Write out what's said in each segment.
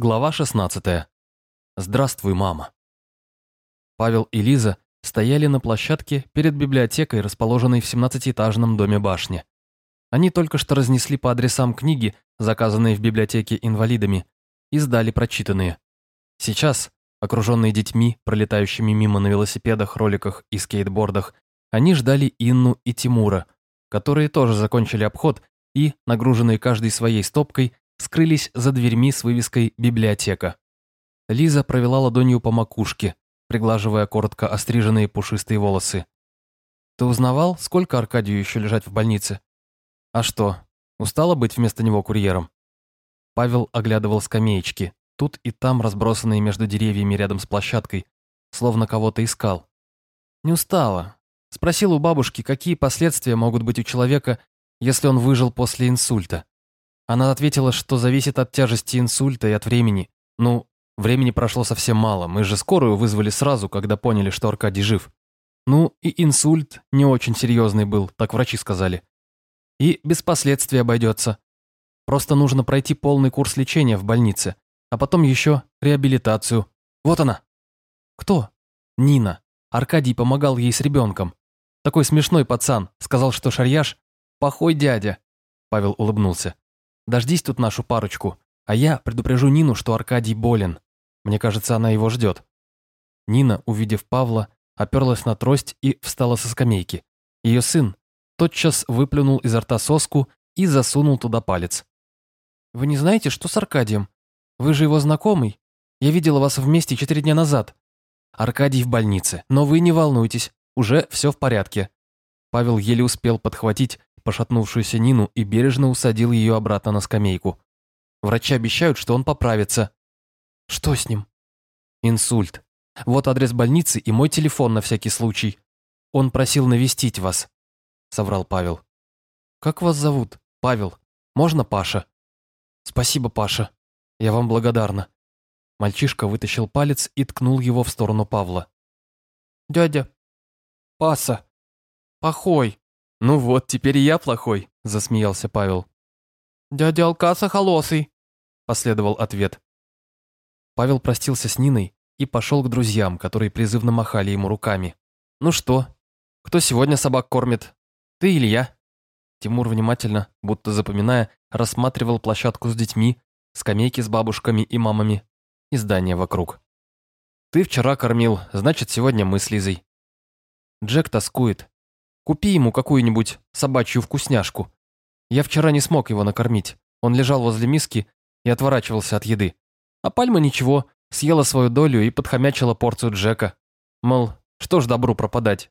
Глава 16. Здравствуй, мама. Павел и Лиза стояли на площадке перед библиотекой, расположенной в 17-этажном доме башни. Они только что разнесли по адресам книги, заказанные в библиотеке инвалидами, и сдали прочитанные. Сейчас, окруженные детьми, пролетающими мимо на велосипедах, роликах и скейтбордах, они ждали Инну и Тимура, которые тоже закончили обход и, нагруженные каждой своей стопкой, скрылись за дверьми с вывеской «Библиотека». Лиза провела ладонью по макушке, приглаживая коротко остриженные пушистые волосы. «Ты узнавал, сколько Аркадию еще лежать в больнице?» «А что, устала быть вместо него курьером?» Павел оглядывал скамеечки, тут и там разбросанные между деревьями рядом с площадкой, словно кого-то искал. «Не устала. Спросил у бабушки, какие последствия могут быть у человека, если он выжил после инсульта. Она ответила, что зависит от тяжести инсульта и от времени. Ну, времени прошло совсем мало, мы же скорую вызвали сразу, когда поняли, что Аркадий жив. Ну, и инсульт не очень серьезный был, так врачи сказали. И без последствий обойдется. Просто нужно пройти полный курс лечения в больнице, а потом еще реабилитацию. Вот она. Кто? Нина. Аркадий помогал ей с ребенком. Такой смешной пацан, сказал, что шарьяж – похой дядя. Павел улыбнулся. Дождись тут нашу парочку, а я предупрежу Нину, что Аркадий болен. Мне кажется, она его ждет». Нина, увидев Павла, оперлась на трость и встала со скамейки. Ее сын тотчас выплюнул изо рта соску и засунул туда палец. «Вы не знаете, что с Аркадием? Вы же его знакомый. Я видела вас вместе четыре дня назад. Аркадий в больнице, но вы не волнуйтесь, уже все в порядке». Павел еле успел подхватить пошатнувшуюся Нину и бережно усадил ее обратно на скамейку. Врачи обещают, что он поправится. Что с ним? Инсульт. Вот адрес больницы и мой телефон на всякий случай. Он просил навестить вас, соврал Павел. Как вас зовут? Павел. Можно Паша? Спасибо, Паша. Я вам благодарна. Мальчишка вытащил палец и ткнул его в сторону Павла. «Дядя, Паса, похой, «Ну вот, теперь я плохой», – засмеялся Павел. «Дядя Алкаса холосый», – последовал ответ. Павел простился с Ниной и пошел к друзьям, которые призывно махали ему руками. «Ну что, кто сегодня собак кормит? Ты или я?» Тимур внимательно, будто запоминая, рассматривал площадку с детьми, скамейки с бабушками и мамами и здания вокруг. «Ты вчера кормил, значит, сегодня мы с Лизой». Джек тоскует, Купи ему какую-нибудь собачью вкусняшку. Я вчера не смог его накормить. Он лежал возле миски и отворачивался от еды. А Пальма ничего, съела свою долю и подхомячила порцию Джека. Мол, что ж добру пропадать.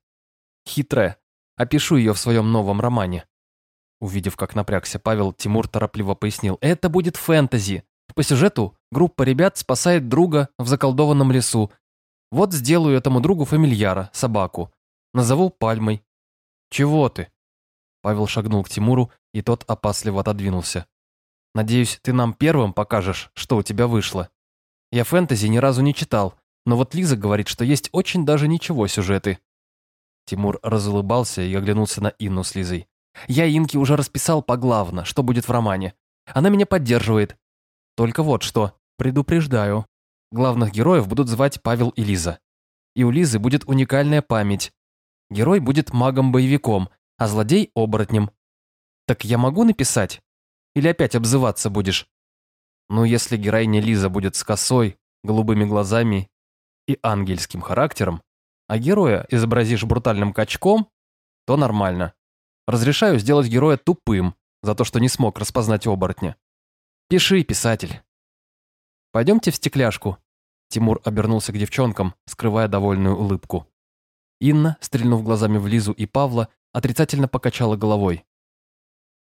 Хитрая. Опишу ее в своем новом романе. Увидев, как напрягся Павел, Тимур торопливо пояснил. Это будет фэнтези. По сюжету группа ребят спасает друга в заколдованном лесу. Вот сделаю этому другу фамильяра, собаку. Назову Пальмой. «Чего ты?» Павел шагнул к Тимуру, и тот опасливо отодвинулся. «Надеюсь, ты нам первым покажешь, что у тебя вышло. Я фэнтези ни разу не читал, но вот Лиза говорит, что есть очень даже ничего сюжеты». Тимур разулыбался и оглянулся на Инну с Лизой. «Я Инке уже расписал поглавно, что будет в романе. Она меня поддерживает. Только вот что, предупреждаю. Главных героев будут звать Павел и Лиза. И у Лизы будет уникальная память, Герой будет магом-боевиком, а злодей – оборотнем. Так я могу написать? Или опять обзываться будешь? Ну, если героиня Лиза будет с косой, голубыми глазами и ангельским характером, а героя изобразишь брутальным качком, то нормально. Разрешаю сделать героя тупым за то, что не смог распознать оборотня. Пиши, писатель. Пойдемте в стекляшку. Тимур обернулся к девчонкам, скрывая довольную улыбку. Инна, стрельнув глазами в Лизу и Павла, отрицательно покачала головой.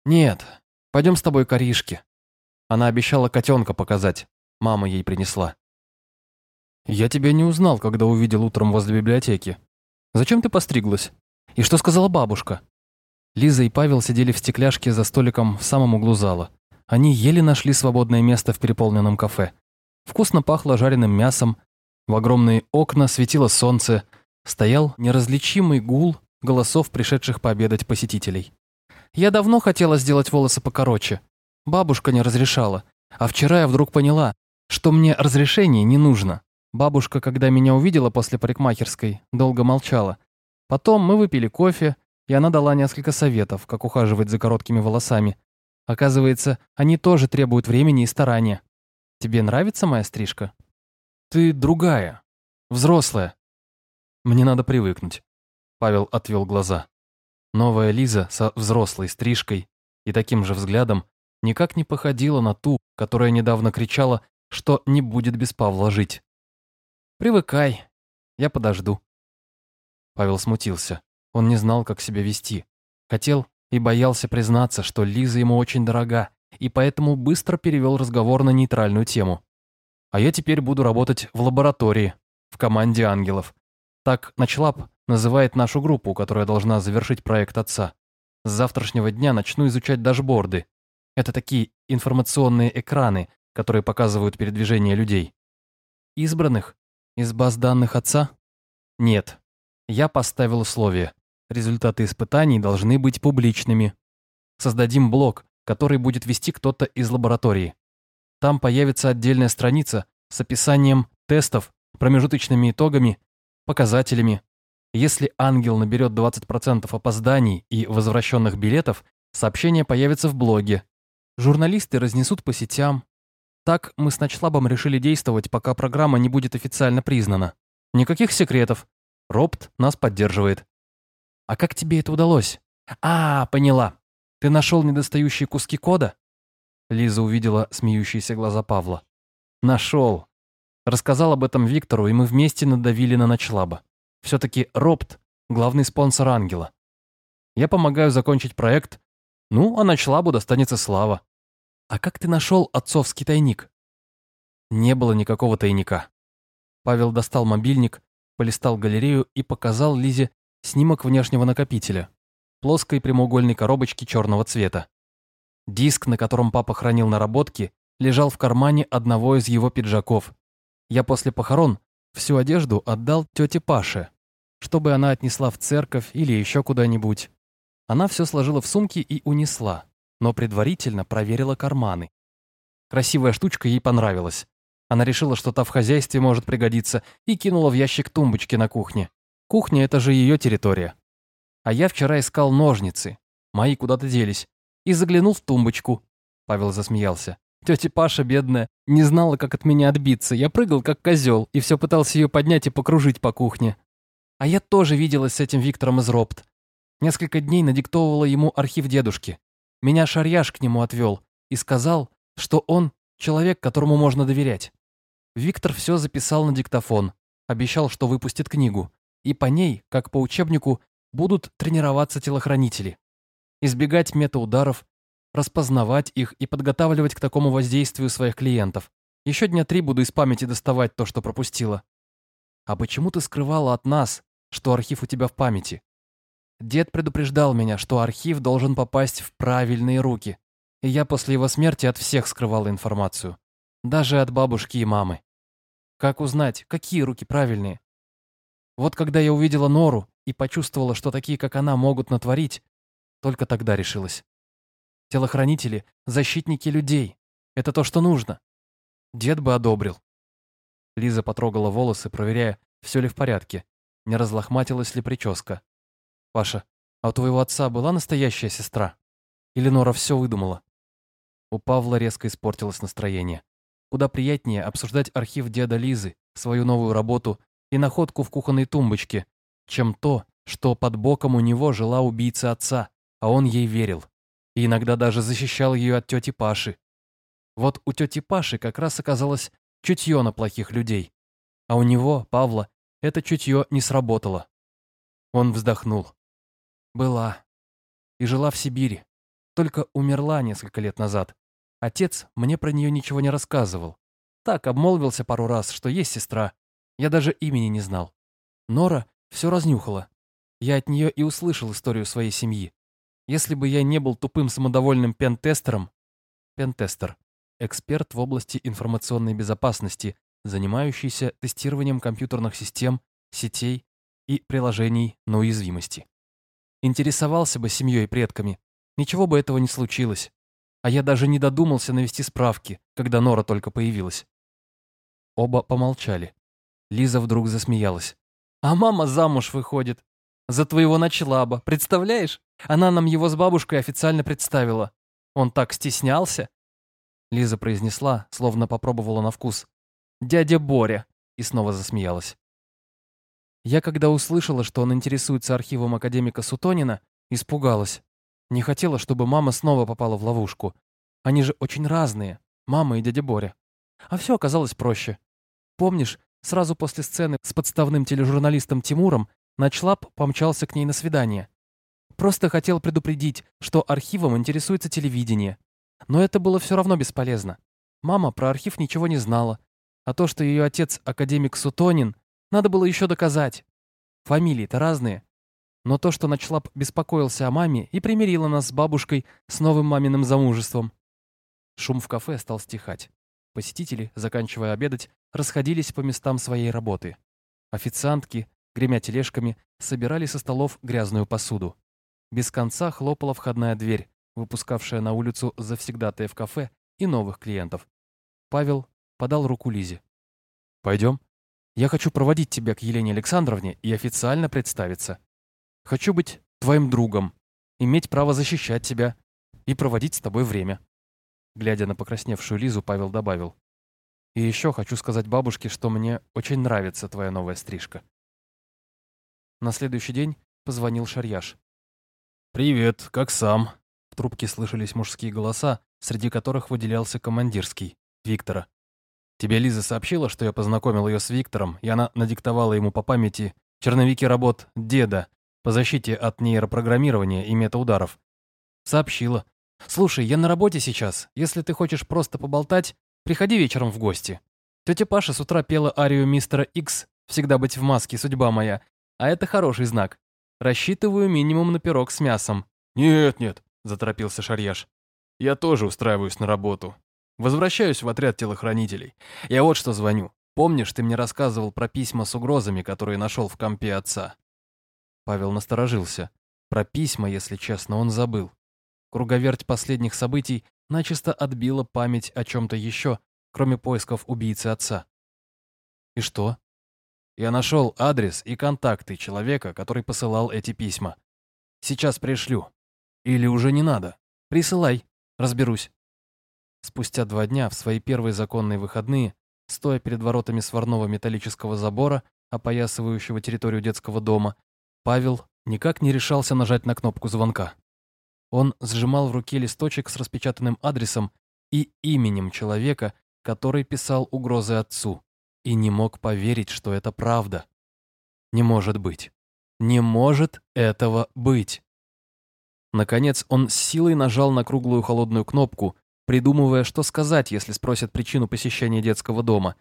«Нет, пойдем с тобой к Аришке». Она обещала котенка показать. Мама ей принесла. «Я тебя не узнал, когда увидел утром возле библиотеки. Зачем ты постриглась? И что сказала бабушка?» Лиза и Павел сидели в стекляшке за столиком в самом углу зала. Они еле нашли свободное место в переполненном кафе. Вкусно пахло жареным мясом, в огромные окна светило солнце, стоял неразличимый гул голосов пришедших пообедать посетителей. Я давно хотела сделать волосы покороче. Бабушка не разрешала. А вчера я вдруг поняла, что мне разрешение не нужно. Бабушка, когда меня увидела после парикмахерской, долго молчала. Потом мы выпили кофе, и она дала несколько советов, как ухаживать за короткими волосами. Оказывается, они тоже требуют времени и старания. Тебе нравится моя стрижка? Ты другая, взрослая. Мне надо привыкнуть. Павел отвел глаза. Новая Лиза со взрослой стрижкой и таким же взглядом никак не походила на ту, которая недавно кричала, что не будет без Павла жить. «Привыкай, я подожду». Павел смутился. Он не знал, как себя вести. Хотел и боялся признаться, что Лиза ему очень дорога, и поэтому быстро перевел разговор на нейтральную тему. «А я теперь буду работать в лаборатории, в команде ангелов. Так Ночлаб называет нашу группу, которая должна завершить проект отца. С завтрашнего дня начну изучать дашборды. Это такие информационные экраны, которые показывают передвижение людей. Избранных? Из баз данных отца? Нет. Я поставил условие. Результаты испытаний должны быть публичными. Создадим блок, который будет вести кто-то из лаборатории. Там появится отдельная страница с описанием тестов, промежуточными итогами, показателями. Если ангел наберет 20% опозданий и возвращенных билетов, сообщение появится в блоге. Журналисты разнесут по сетям. Так мы с Ночлабом решили действовать, пока программа не будет официально признана. Никаких секретов. Робт нас поддерживает. А как тебе это удалось? А, поняла. Ты нашел недостающие куски кода? Лиза увидела смеющиеся глаза Павла. Нашел. Рассказал об этом Виктору, и мы вместе надавили на Ночлаба. Все-таки Робт — главный спонсор Ангела. Я помогаю закончить проект, ну, а Ночлабу достанется слава. А как ты нашел отцовский тайник? Не было никакого тайника. Павел достал мобильник, полистал галерею и показал Лизе Снимок внешнего накопителя. Плоской прямоугольной коробочки черного цвета. Диск, на котором папа хранил наработки, лежал в кармане одного из его пиджаков. Я после похорон всю одежду отдал тете Паше, чтобы она отнесла в церковь или еще куда-нибудь. Она все сложила в сумки и унесла, но предварительно проверила карманы. Красивая штучка ей понравилась. Она решила, что та в хозяйстве может пригодиться, и кинула в ящик тумбочки на кухне. Кухня — это же ее территория. А я вчера искал ножницы. Мои куда-то делись. И заглянул в тумбочку. Павел засмеялся. Тетя Паша, бедная, не знала, как от меня отбиться. Я прыгал, как козел, и все пытался ее поднять и покружить по кухне. А я тоже виделась с этим Виктором из Ропт. Несколько дней надиктовывала ему архив дедушки. Меня Шарьяш к нему отвел и сказал, что он человек, которому можно доверять. Виктор все записал на диктофон, обещал, что выпустит книгу и по ней, как по учебнику, будут тренироваться телохранители. Избегать метаударов, распознавать их и подготавливать к такому воздействию своих клиентов. Еще дня три буду из памяти доставать то, что пропустила. А почему ты скрывала от нас, что архив у тебя в памяти? Дед предупреждал меня, что архив должен попасть в правильные руки. И я после его смерти от всех скрывала информацию. Даже от бабушки и мамы. Как узнать, какие руки правильные? Вот когда я увидела Нору и почувствовала, что такие, как она, могут натворить, только тогда решилась. Телохранители — защитники людей. Это то, что нужно. Дед бы одобрил. Лиза потрогала волосы, проверяя, все ли в порядке, не разлохматилась ли прическа. «Паша, а у твоего отца была настоящая сестра? Или Нора все выдумала?» У Павла резко испортилось настроение. Куда приятнее обсуждать архив деда Лизы, свою новую работу и находку в кухонной тумбочке, чем то, что под боком у него жила убийца отца, а он ей верил. И иногда даже защищал ее от тети Паши. Вот у тети Паши как раз оказалось чутье на плохих людей. А у него, Павла, это чутье не сработало. Он вздохнул. Была. И жила в Сибири. Только умерла несколько лет назад. Отец мне про нее ничего не рассказывал. Так обмолвился пару раз, что есть сестра, я даже имени не знал. Нора все разнюхала. Я от нее и услышал историю своей семьи. Если бы я не был тупым самодовольным пентестером... Пентестер. Эксперт в области информационной безопасности, занимающийся тестированием компьютерных систем, сетей и приложений на уязвимости. Интересовался бы семьей и предками. Ничего бы этого не случилось. А я даже не додумался навести справки, когда Нора только появилась. Оба помолчали. Лиза вдруг засмеялась. «А мама замуж выходит. За твоего началаба, представляешь? Она нам его с бабушкой официально представила. Он так стеснялся». Лиза произнесла, словно попробовала на вкус. «Дядя Боря!» и снова засмеялась. Я, когда услышала, что он интересуется архивом академика Сутонина, испугалась. Не хотела, чтобы мама снова попала в ловушку. Они же очень разные, мама и дядя Боря. А все оказалось проще. Помнишь, сразу после сцены с подставным тележурналистом Тимуром Начлап помчался к ней на свидание. Просто хотел предупредить, что архивом интересуется телевидение. Но это было все равно бесполезно. Мама про архив ничего не знала. А то, что ее отец академик Сутонин, надо было еще доказать. Фамилии-то разные. Но то, что Начлап беспокоился о маме и примирила нас с бабушкой с новым маминым замужеством. Шум в кафе стал стихать. Посетители, заканчивая обедать, расходились по местам своей работы. Официантки, гремя тележками, собирали со столов грязную посуду. Без конца хлопала входная дверь, выпускавшая на улицу завсегдатые в кафе и новых клиентов. Павел подал руку Лизе. «Пойдем. Я хочу проводить тебя к Елене Александровне и официально представиться. Хочу быть твоим другом, иметь право защищать тебя и проводить с тобой время». Глядя на покрасневшую Лизу, Павел добавил. «И еще хочу сказать бабушке, что мне очень нравится твоя новая стрижка». На следующий день позвонил Шарьяш. «Привет, как сам?» В трубке слышались мужские голоса, среди которых выделялся командирский, Виктора. «Тебе Лиза сообщила, что я познакомил ее с Виктором, и она надиктовала ему по памяти черновики работ деда по защите от нейропрограммирования и метаударов?» «Сообщила. «Слушай, я на работе сейчас. Если ты хочешь просто поболтать, приходи вечером в гости. Тетя Паша с утра пела арию мистера Икс «Всегда быть в маске, судьба моя». А это хороший знак. Рассчитываю минимум на пирог с мясом». «Нет-нет», — заторопился Шарьяш. «Я тоже устраиваюсь на работу. Возвращаюсь в отряд телохранителей. Я вот что звоню. Помнишь, ты мне рассказывал про письма с угрозами, которые нашел в компе отца?» Павел насторожился. Про письма, если честно, он забыл. Круговерть последних событий начисто отбила память о чем-то еще, кроме поисков убийцы отца. И что? Я нашел адрес и контакты человека, который посылал эти письма. Сейчас пришлю. Или уже не надо? Присылай, разберусь. Спустя два дня, в свои первые законные выходные, стоя перед воротами сварного металлического забора, опоясывающего территорию детского дома, Павел никак не решался нажать на кнопку звонка. Он сжимал в руке листочек с распечатанным адресом и именем человека, который писал угрозы отцу, и не мог поверить, что это правда. Не может быть. Не может этого быть. Наконец он с силой нажал на круглую холодную кнопку, придумывая, что сказать, если спросят причину посещения детского дома.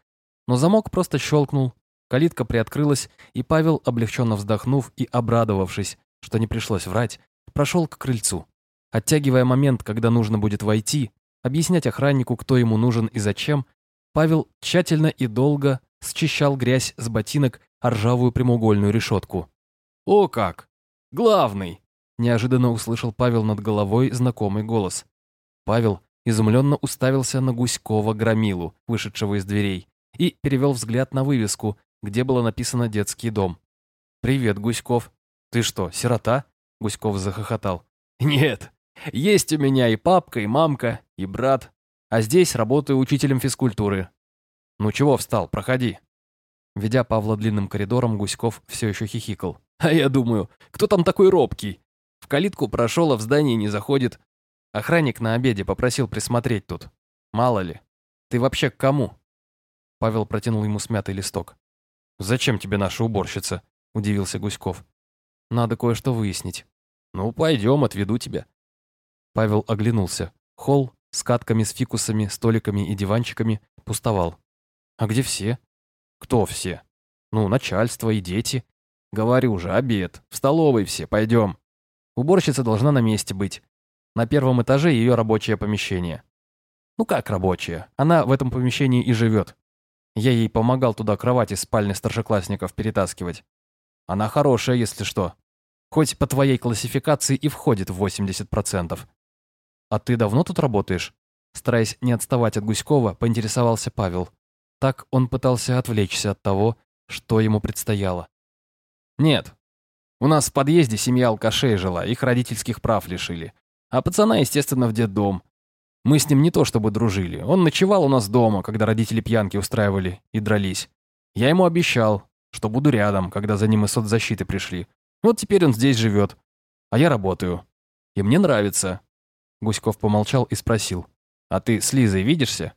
Но замок просто щелкнул, калитка приоткрылась, и Павел, облегченно вздохнув и обрадовавшись, что не пришлось врать, прошел к крыльцу. Оттягивая момент, когда нужно будет войти, объяснять охраннику, кто ему нужен и зачем, Павел тщательно и долго счищал грязь с ботинок о ржавую прямоугольную решетку. «О как! Главный!» Неожиданно услышал Павел над головой знакомый голос. Павел изумленно уставился на Гуськова громилу, вышедшего из дверей, и перевел взгляд на вывеску, где было написано «Детский дом». «Привет, Гуськов. Ты что, сирота?» Гуськов захохотал. «Нет, есть у меня и папка, и мамка, и брат. А здесь работаю учителем физкультуры. Ну чего встал, проходи. Ведя Павла длинным коридором, Гуськов все еще хихикал. А я думаю, кто там такой робкий? В калитку прошел, а в здании не заходит. Охранник на обеде попросил присмотреть тут. Мало ли. Ты вообще к кому? Павел протянул ему смятый листок. «Зачем тебе наша уборщица?» – удивился Гуськов. «Надо кое-что выяснить». «Ну, пойдем, отведу тебя». Павел оглянулся. Холл с катками, с фикусами, столиками и диванчиками пустовал. «А где все?» «Кто все?» «Ну, начальство и дети». «Говорю же, обед. В столовой все, пойдем». Уборщица должна на месте быть. На первом этаже ее рабочее помещение. Ну как рабочее? Она в этом помещении и живет. Я ей помогал туда кровати из спальни старшеклассников перетаскивать. Она хорошая, если что. Хоть по твоей классификации и входит в 80%. «А ты давно тут работаешь?» Стараясь не отставать от Гуськова, поинтересовался Павел. Так он пытался отвлечься от того, что ему предстояло. «Нет. У нас в подъезде семья алкашей жила, их родительских прав лишили. А пацана, естественно, в детдом. Мы с ним не то чтобы дружили. Он ночевал у нас дома, когда родители пьянки устраивали и дрались. Я ему обещал, что буду рядом, когда за ним из соцзащиты пришли. Вот теперь он здесь живет. А я работаю. И мне нравится. Гуськов помолчал и спросил. «А ты с Лизой видишься?»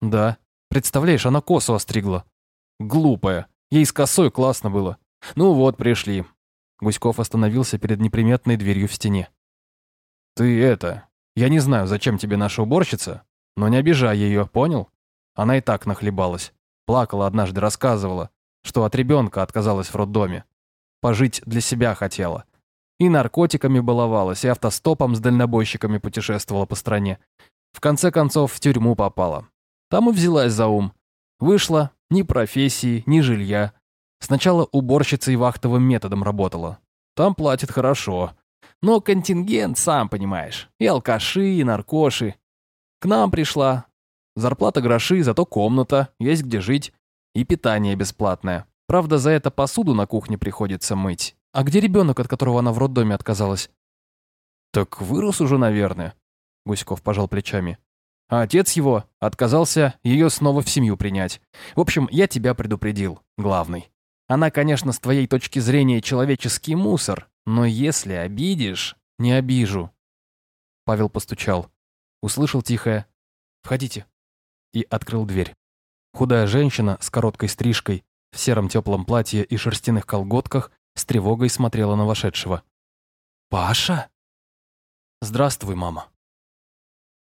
«Да. Представляешь, она косу остригла». «Глупая. Ей с косой классно было. Ну вот, пришли». Гуськов остановился перед неприметной дверью в стене. «Ты это... Я не знаю, зачем тебе наша уборщица, но не обижай ее, понял? Она и так нахлебалась. Плакала однажды, рассказывала, что от ребенка отказалась в роддоме. Пожить для себя хотела. И наркотиками баловалась, и автостопом с дальнобойщиками путешествовала по стране. В конце концов, в тюрьму попала. Там и взялась за ум. Вышла ни профессии, ни жилья. Сначала уборщицей вахтовым методом работала. Там платят хорошо. Но контингент, сам понимаешь. И алкаши, и наркоши. К нам пришла. Зарплата гроши, зато комната, есть где жить. И питание бесплатное. Правда, за это посуду на кухне приходится мыть. А где ребенок, от которого она в роддоме отказалась? Так вырос уже, наверное. Гуськов пожал плечами. А отец его отказался ее снова в семью принять. В общем, я тебя предупредил, главный. Она, конечно, с твоей точки зрения человеческий мусор, но если обидишь, не обижу. Павел постучал. Услышал тихое «Входите» и открыл дверь. Худая женщина с короткой стрижкой, в сером теплом платье и шерстяных колготках с тревогой смотрела на вошедшего. «Паша?» «Здравствуй, мама».